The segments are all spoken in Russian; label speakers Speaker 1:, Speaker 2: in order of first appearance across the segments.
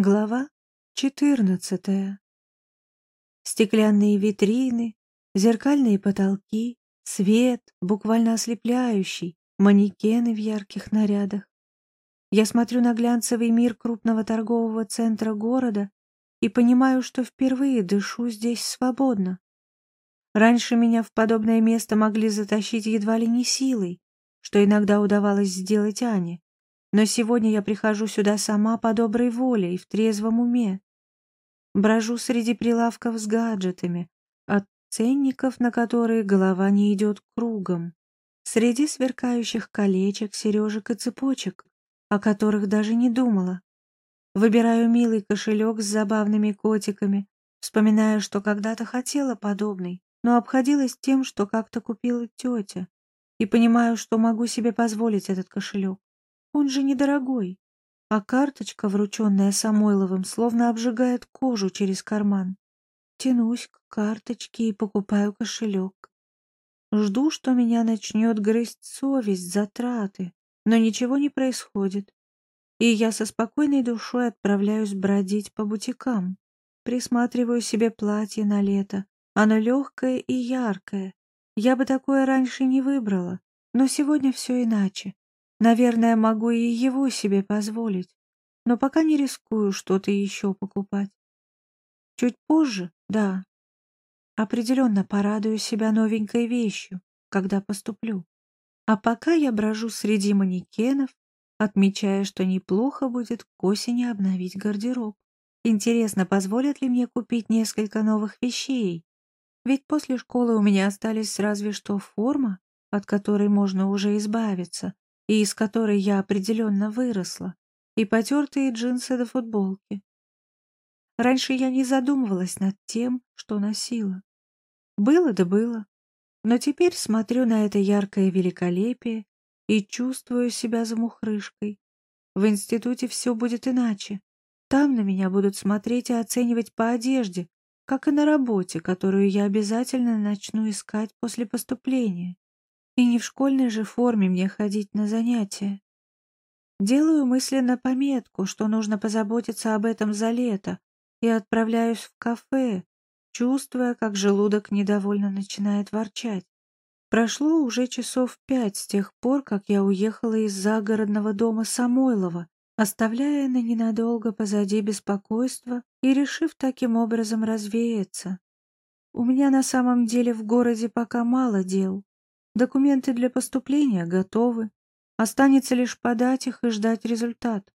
Speaker 1: Глава четырнадцатая. Стеклянные витрины, зеркальные потолки, свет, буквально ослепляющий, манекены в ярких нарядах. Я смотрю на глянцевый мир крупного торгового центра города и понимаю, что впервые дышу здесь свободно. Раньше меня в подобное место могли затащить едва ли не силой, что иногда удавалось сделать Ане. Но сегодня я прихожу сюда сама по доброй воле и в трезвом уме. Брожу среди прилавков с гаджетами, от ценников, на которые голова не идет кругом. Среди сверкающих колечек, сережек и цепочек, о которых даже не думала. Выбираю милый кошелек с забавными котиками, вспоминая, что когда-то хотела подобный, но обходилась тем, что как-то купила тетя, и понимаю, что могу себе позволить этот кошелек. Он же недорогой. А карточка, врученная Самойловым, словно обжигает кожу через карман. Тянусь к карточке и покупаю кошелек. Жду, что меня начнет грызть совесть за траты, но ничего не происходит. И я со спокойной душой отправляюсь бродить по бутикам. Присматриваю себе платье на лето. Оно легкое и яркое. Я бы такое раньше не выбрала, но сегодня все иначе. Наверное, могу и его себе позволить, но пока не рискую что-то еще покупать. Чуть позже, да, определенно порадую себя новенькой вещью, когда поступлю. А пока я брожу среди манекенов, отмечая, что неплохо будет к осени обновить гардероб. Интересно, позволят ли мне купить несколько новых вещей? Ведь после школы у меня остались разве что форма, от которой можно уже избавиться, и из которой я определенно выросла, и потертые джинсы до футболки. Раньше я не задумывалась над тем, что носила. Было да было. Но теперь смотрю на это яркое великолепие и чувствую себя замухрышкой. В институте все будет иначе. Там на меня будут смотреть и оценивать по одежде, как и на работе, которую я обязательно начну искать после поступления. И не в школьной же форме мне ходить на занятия. Делаю мысленно пометку, что нужно позаботиться об этом за лето, и отправляюсь в кафе, чувствуя, как желудок недовольно начинает ворчать. Прошло уже часов пять с тех пор, как я уехала из загородного дома Самойлова, оставляя на ненадолго позади беспокойство и решив таким образом развеяться. У меня на самом деле в городе пока мало дел. Документы для поступления готовы. Останется лишь подать их и ждать результат.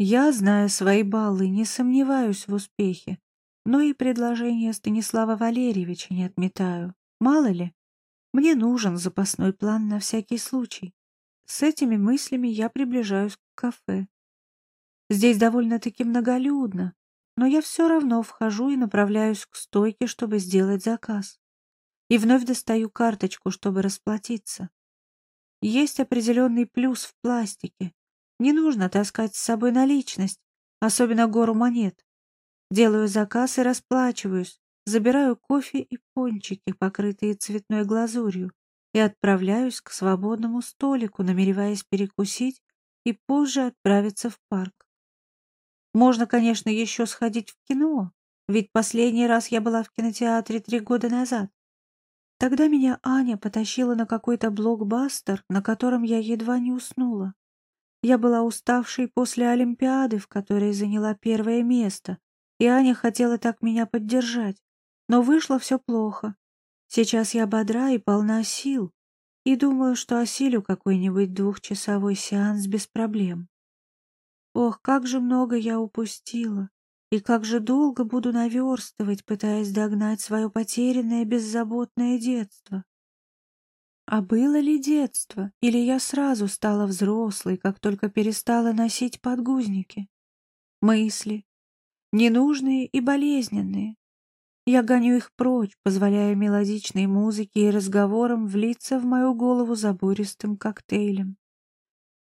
Speaker 1: Я, зная свои баллы, не сомневаюсь в успехе, но и предложение Станислава Валерьевича не отметаю. Мало ли, мне нужен запасной план на всякий случай. С этими мыслями я приближаюсь к кафе. Здесь довольно-таки многолюдно, но я все равно вхожу и направляюсь к стойке, чтобы сделать заказ и вновь достаю карточку, чтобы расплатиться. Есть определенный плюс в пластике. Не нужно таскать с собой наличность, особенно гору монет. Делаю заказ и расплачиваюсь, забираю кофе и пончики, покрытые цветной глазурью, и отправляюсь к свободному столику, намереваясь перекусить и позже отправиться в парк. Можно, конечно, еще сходить в кино, ведь последний раз я была в кинотеатре три года назад. Тогда меня Аня потащила на какой-то блокбастер, на котором я едва не уснула. Я была уставшей после Олимпиады, в которой заняла первое место, и Аня хотела так меня поддержать, но вышло все плохо. Сейчас я бодра и полна сил, и думаю, что осилю какой-нибудь двухчасовой сеанс без проблем. Ох, как же много я упустила. И как же долго буду наверстывать, пытаясь догнать свое потерянное беззаботное детство? А было ли детство, или я сразу стала взрослой, как только перестала носить подгузники? Мысли, ненужные и болезненные. Я гоню их прочь, позволяя мелодичной музыке и разговорам влиться в мою голову забористым коктейлем.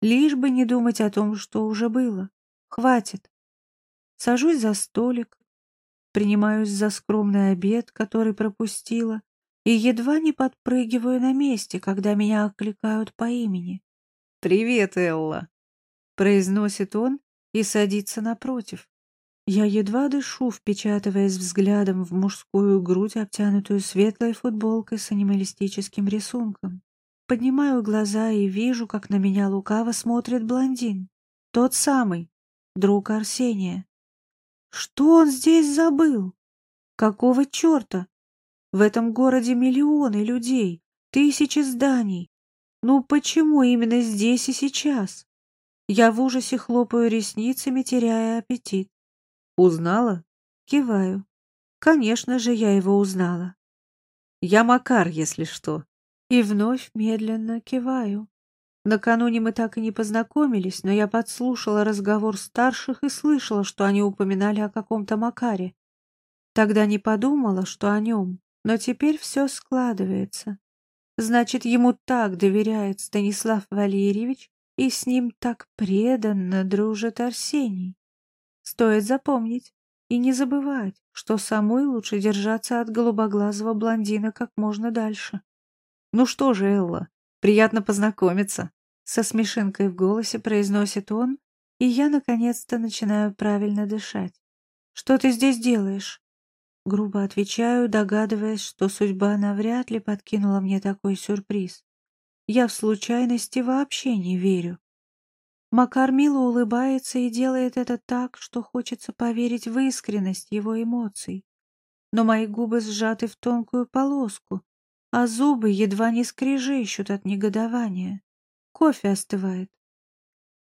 Speaker 1: Лишь бы не думать о том, что уже было. Хватит. Сажусь за столик, принимаюсь за скромный обед, который пропустила, и едва не подпрыгиваю на месте, когда меня окликают по имени.
Speaker 2: «Привет, Элла!»
Speaker 1: — произносит он и садится напротив. Я едва дышу, впечатываясь взглядом в мужскую грудь, обтянутую светлой футболкой с анималистическим рисунком. Поднимаю глаза и вижу, как на меня лукаво смотрит блондин. Тот самый, друг Арсения. Что он здесь забыл? Какого черта? В этом городе миллионы людей, тысячи зданий. Ну почему именно здесь и сейчас? Я в ужасе хлопаю ресницами, теряя аппетит. Узнала? Киваю. Конечно же, я его узнала. Я Макар, если что. И вновь медленно киваю. Накануне мы так и не познакомились, но я подслушала разговор старших и слышала, что они упоминали о каком-то Макаре. Тогда не подумала, что о нем, но теперь все складывается. Значит, ему так доверяет Станислав Валерьевич, и с ним так преданно дружит Арсений. Стоит запомнить и не забывать, что самой лучше держаться от голубоглазого блондина как можно дальше. «Ну что же, Элла, приятно познакомиться», — со смешинкой в голосе произносит он, и я наконец-то начинаю правильно дышать. «Что ты здесь делаешь?» Грубо отвечаю, догадываясь, что судьба навряд ли подкинула мне такой сюрприз. Я в случайности вообще не верю. Макар мило улыбается и делает это так, что хочется поверить в искренность его эмоций. Но мои губы сжаты в тонкую полоску, а зубы едва не скрежещут от негодования. Кофе остывает.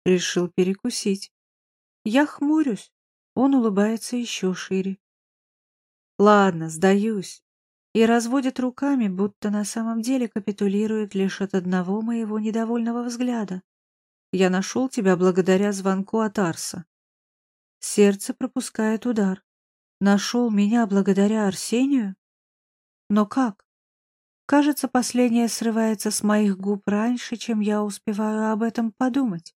Speaker 1: Решил перекусить. Я хмурюсь, он улыбается еще шире. Ладно, сдаюсь. И разводит руками, будто на самом деле капитулирует лишь от одного моего недовольного взгляда. Я нашел тебя благодаря звонку от Арса. Сердце пропускает удар. Нашел меня благодаря Арсению? Но как? Кажется, последнее срывается с моих губ раньше, чем я успеваю об этом подумать.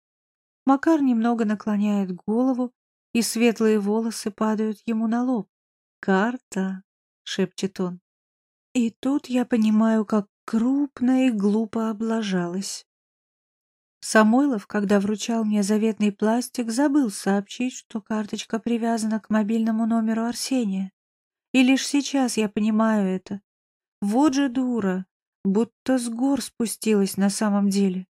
Speaker 1: Макар немного наклоняет голову, и светлые волосы падают ему на лоб. «Карта», — шепчет он. И тут я понимаю, как крупно и глупо облажалась. Самойлов, когда вручал мне заветный пластик, забыл сообщить, что карточка привязана к мобильному номеру Арсения. И лишь сейчас я понимаю это. Вот же дура, будто с гор спустилась на самом деле.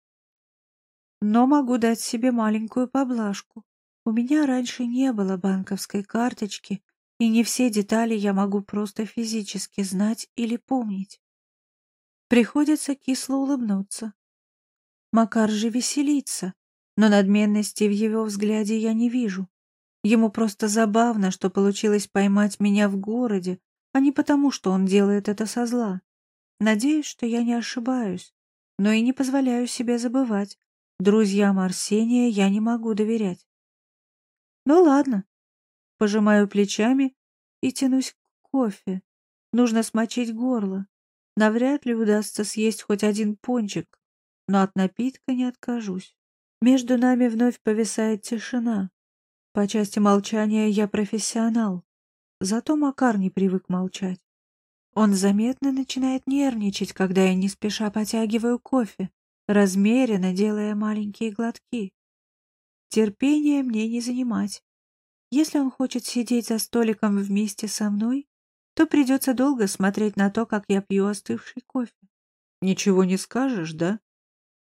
Speaker 1: Но могу дать себе маленькую поблажку. У меня раньше не было банковской карточки, и не все детали я могу просто физически знать или помнить. Приходится кисло улыбнуться. Макар же веселится, но надменности в его взгляде я не вижу. Ему просто забавно, что получилось поймать меня в городе, а не потому, что он делает это со зла. Надеюсь, что я не ошибаюсь, но и не позволяю себе забывать. Друзьям Арсения я не могу доверять. Ну ладно. Пожимаю плечами и тянусь к кофе. Нужно смочить горло. Навряд ли удастся съесть хоть один пончик, но от напитка не откажусь. Между нами вновь повисает тишина. По части молчания я профессионал. Зато Макар не привык молчать. Он заметно начинает нервничать, когда я не спеша потягиваю кофе, размеренно делая маленькие глотки. Терпение мне не занимать. Если он хочет сидеть за столиком вместе со мной, то придется долго смотреть на то, как я пью остывший кофе. Ничего не скажешь, да?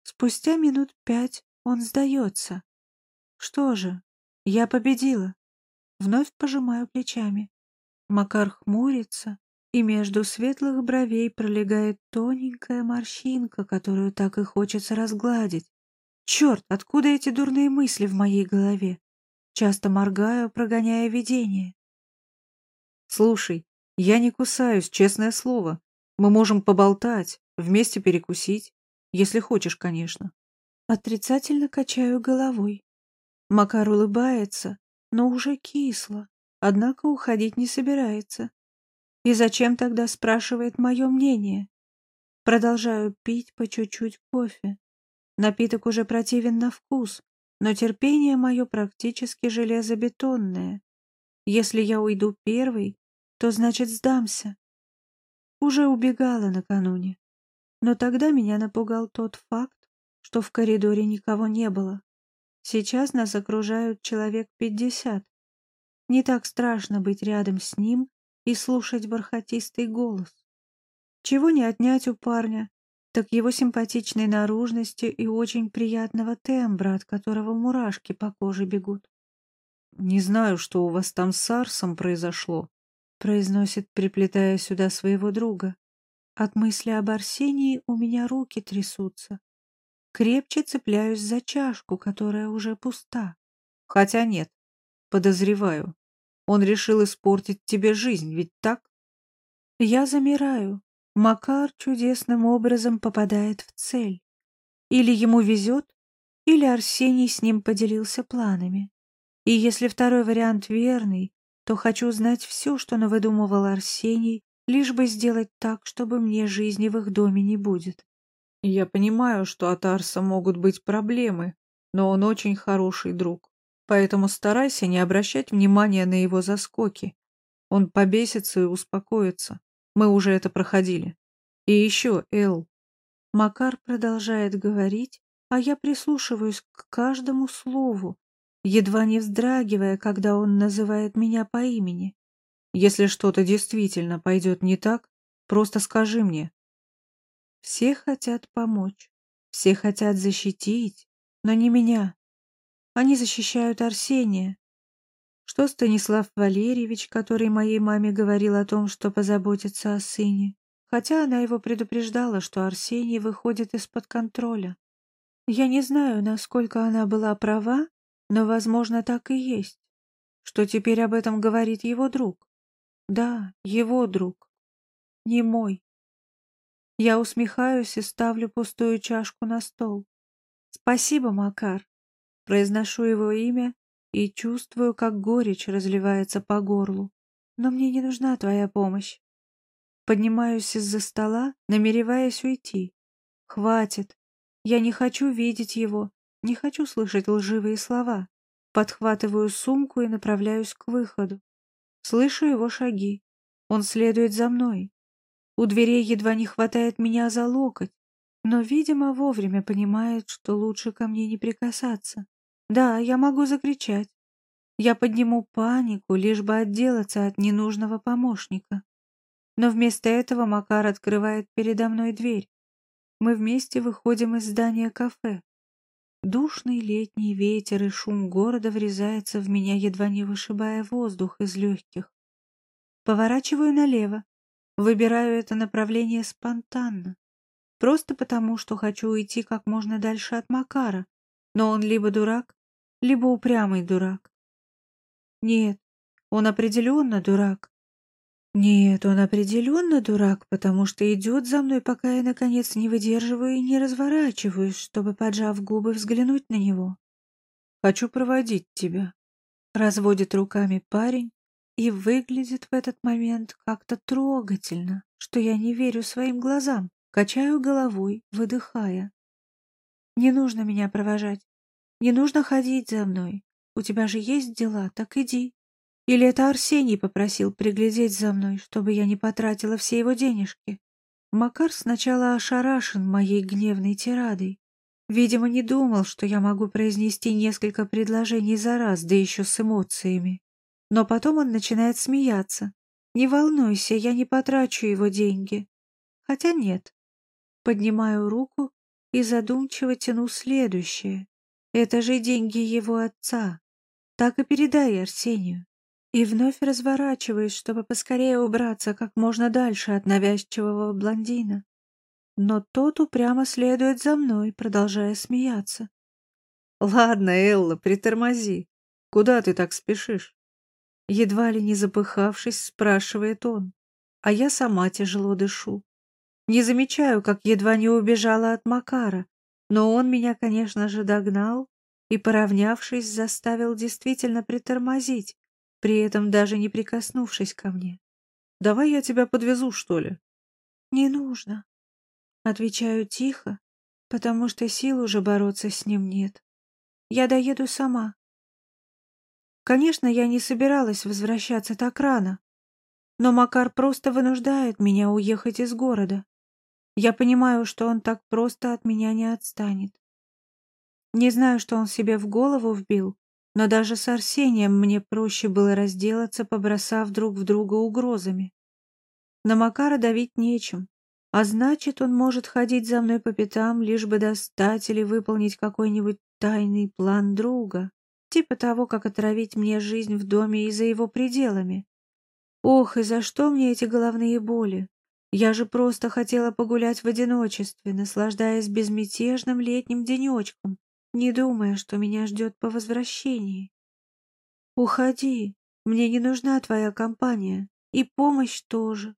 Speaker 1: Спустя минут пять он сдается. Что же, я победила. Вновь пожимаю плечами. Макар хмурится, и между светлых бровей пролегает тоненькая морщинка, которую так и хочется разгладить. Черт, откуда эти дурные мысли в моей голове? Часто моргаю, прогоняя видение. Слушай, я не кусаюсь, честное слово. Мы можем поболтать, вместе перекусить, если хочешь, конечно. Отрицательно качаю головой. Макар улыбается, но уже кисло однако уходить не собирается. И зачем тогда спрашивает мое мнение? Продолжаю пить по чуть-чуть кофе. Напиток уже противен на вкус, но терпение мое практически железобетонное. Если я уйду первый, то значит сдамся. Уже убегала накануне, но тогда меня напугал тот факт, что в коридоре никого не было. Сейчас нас окружают человек пятьдесят. Не так страшно быть рядом с ним и слушать бархатистый голос. Чего не отнять у парня, так его симпатичной наружности и очень приятного тембра, от которого мурашки по коже бегут.
Speaker 2: «Не знаю, что у вас там с Арсом произошло», —
Speaker 1: произносит, приплетая сюда своего друга. От мысли об Арсении у меня руки трясутся. Крепче цепляюсь за чашку, которая уже пуста.
Speaker 2: Хотя нет, подозреваю. Он решил испортить тебе жизнь, ведь так?
Speaker 1: Я замираю. Макар чудесным образом попадает в цель. Или ему везет, или Арсений с ним поделился планами. И если второй вариант верный, то хочу знать все, что навыдумывал Арсений, лишь бы сделать так, чтобы мне жизни в их доме не будет.
Speaker 2: Я понимаю, что от Арса могут быть проблемы, но он очень хороший друг. Поэтому старайся не обращать внимания на его заскоки. Он побесится и успокоится. Мы уже это проходили. И еще, Эл.
Speaker 1: Макар продолжает говорить, а я прислушиваюсь к каждому слову, едва не вздрагивая, когда он называет меня по имени.
Speaker 2: Если что-то действительно пойдет не так, просто скажи мне.
Speaker 1: Все хотят помочь, все хотят защитить, но не меня. Они защищают Арсения. Что Станислав Валерьевич, который моей маме говорил о том, что позаботится о сыне, хотя она его предупреждала, что Арсений выходит из-под контроля. Я не знаю, насколько она была права, но, возможно, так и есть, что теперь об этом говорит его друг. Да, его друг. Не мой. Я усмехаюсь и ставлю пустую чашку на стол. Спасибо, Макар. Произношу его имя и чувствую, как горечь разливается по горлу. Но мне не нужна твоя помощь. Поднимаюсь из-за стола, намереваясь уйти. Хватит. Я не хочу видеть его, не хочу слышать лживые слова. Подхватываю сумку и направляюсь к выходу. Слышу его шаги. Он следует за мной. У дверей едва не хватает меня за локоть, но, видимо, вовремя понимает, что лучше ко мне не прикасаться. Да, я могу закричать. Я подниму панику, лишь бы отделаться от ненужного помощника. Но вместо этого Макар открывает передо мной дверь. Мы вместе выходим из здания кафе. Душный летний ветер и шум города врезается в меня, едва не вышибая воздух из легких. Поворачиваю налево, выбираю это направление спонтанно, просто потому, что хочу уйти как можно дальше от Макара, но он либо дурак, либо упрямый дурак. Нет, он определенно дурак. Нет, он определенно дурак, потому что идет за мной, пока я, наконец, не выдерживаю и не разворачиваюсь, чтобы, поджав губы, взглянуть на него.
Speaker 2: «Хочу проводить тебя», —
Speaker 1: разводит руками парень и выглядит в этот момент как-то трогательно, что я не верю своим глазам, качаю головой, выдыхая. «Не нужно меня провожать, не нужно ходить за мной, у тебя же есть дела, так иди». Или это Арсений попросил приглядеть за мной, чтобы я не потратила все его денежки? Макар сначала ошарашен моей гневной тирадой. Видимо, не думал, что я могу произнести несколько предложений за раз, да еще с эмоциями. Но потом он начинает смеяться. «Не волнуйся, я не потрачу его деньги». Хотя нет. Поднимаю руку и задумчиво тяну следующее. Это же деньги его отца. Так и передай Арсению. И вновь разворачиваюсь, чтобы поскорее убраться как можно дальше от навязчивого блондина. Но тот упрямо следует за мной, продолжая смеяться.
Speaker 2: «Ладно, Элла, притормози. Куда ты так спешишь?»
Speaker 1: Едва ли не запыхавшись, спрашивает он, а я сама тяжело дышу. Не замечаю, как едва не убежала от Макара, но он меня, конечно же, догнал и, поравнявшись, заставил действительно притормозить, при этом даже не прикоснувшись ко мне.
Speaker 2: «Давай я тебя подвезу, что ли?»
Speaker 1: «Не нужно», — отвечаю тихо, потому что сил уже бороться с ним нет. «Я доеду сама». Конечно, я не собиралась возвращаться так рано, но Макар просто вынуждает меня уехать из города. Я понимаю, что он так просто от меня не отстанет. Не знаю, что он себе в голову вбил, но даже с Арсением мне проще было разделаться, побросав друг в друга угрозами. На Макара давить нечем, а значит, он может ходить за мной по пятам, лишь бы достать или выполнить какой-нибудь тайный план друга, типа того, как отравить мне жизнь в доме и за его пределами. Ох, и за что мне эти головные боли? Я же просто хотела погулять в одиночестве, наслаждаясь безмятежным летним денечком, не думая, что меня ждет по возвращении. Уходи, мне не нужна твоя компания, и помощь тоже.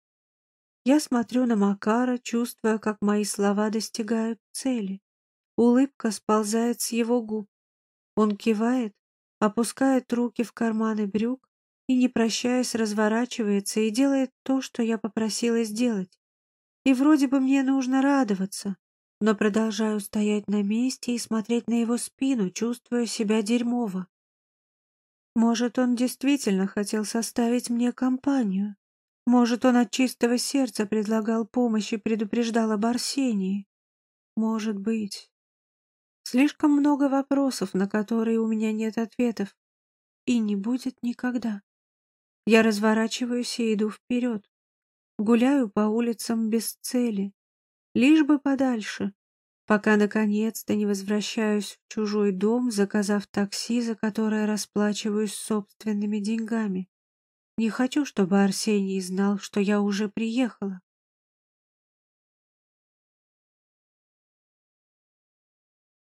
Speaker 1: Я смотрю на Макара, чувствуя, как мои слова достигают цели. Улыбка сползает с его губ. Он кивает, опускает руки в карманы брюк и, не прощаясь, разворачивается и делает то, что я попросила сделать. И вроде бы мне нужно радоваться, но продолжаю стоять на месте и смотреть на его спину, чувствуя себя дерьмово. Может, он действительно хотел составить мне компанию. Может, он от чистого сердца предлагал помощь и предупреждал об Арсении. Может быть. Слишком много вопросов, на которые у меня нет ответов. И не будет никогда. Я разворачиваюсь и иду вперед. Гуляю по улицам без цели, лишь бы подальше, пока наконец-то не возвращаюсь в чужой дом, заказав такси, за которое расплачиваюсь собственными деньгами. Не хочу, чтобы Арсений знал, что я уже приехала.